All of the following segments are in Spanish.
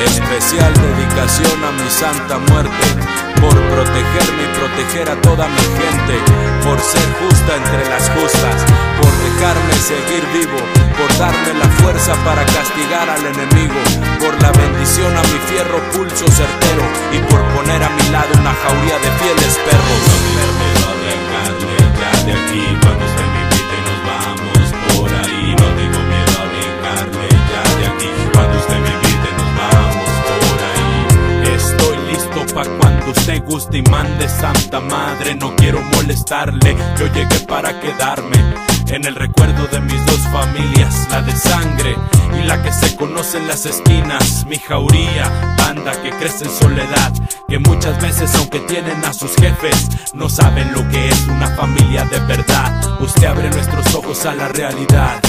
dedicación a mi santa muerte, por protegerme y proteger a toda mi gente, por ser justa entre las justas, por dejarme seguir vivo, por darme la fuerza para castigar al enemigo, por la bendición a mi fierro pulso certero y por poner a mi lado una jauría de usted guste y mande Santa Madre. No quiero molestarle, yo llegué para quedarme. En el recuerdo de mis dos familias, la de sangre y la que se conoce en las esquinas, mi jauría, banda que crece en soledad, que muchas veces aunque tienen a sus jefes, no saben lo que es una familia de verdad. Usted abre nuestros ojos a la realidad.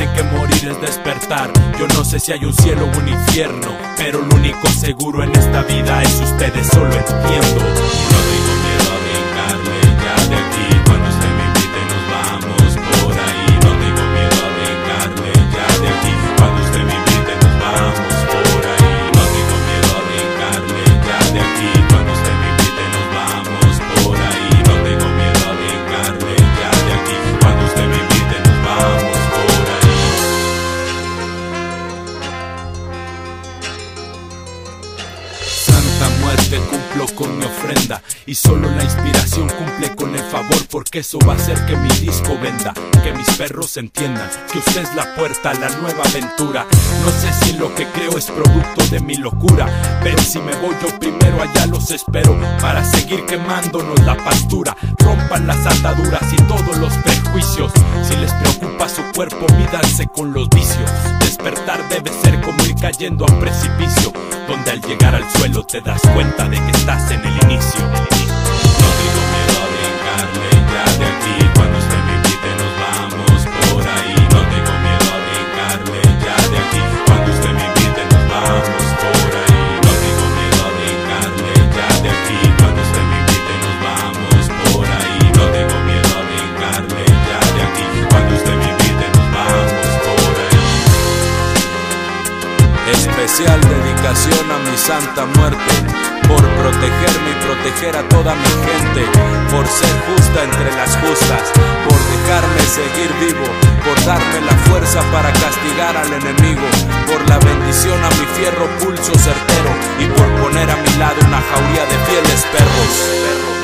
Dicen que morir es despertar. Yo no sé si hay un cielo o un infierno, pero lo único seguro en esta vida es ustedes, solo entiendo. Cumplo con mi ofrenda y solo la inspiración cumple con el favor porque eso va a hacer que mi disco venda, que mis perros entiendan que usted es la puerta a la nueva aventura. No sé si lo que creo es producto de mi locura, pero si me voy yo primero allá los espero para seguir quemándonos la pastura. Rompan las ataduras y todos los prejuicios. Si les preocupa su cuerpo, mídanse con los vicios. Despertar debe ser como ir cayendo a un precipicio, donde al llegar al suelo te das cuenta de que estás en el inicio. No tengo miedo a vengarle ya de aquí cuando usted me invite nos vamos por ahí. No tengo miedo a vengarle ya de aquí cuando usted me invite nos vamos por ahí. No tengo miedo a vengarle ya de aquí cuando usted me invite nos vamos por ahí. No tengo miedo a vengarle ya de aquí cuando usted me invite nos vamos por ahí. Especial dedicación a mi santa muerte, por protegerme y proteger a toda mi gente, por ser justa entre las justas, por dejarme seguir vivo, por darme la fuerza para castigar al enemigo, por la bendición a mi fierro pulso certero y por poner a mi lado una jauría de fieles perros.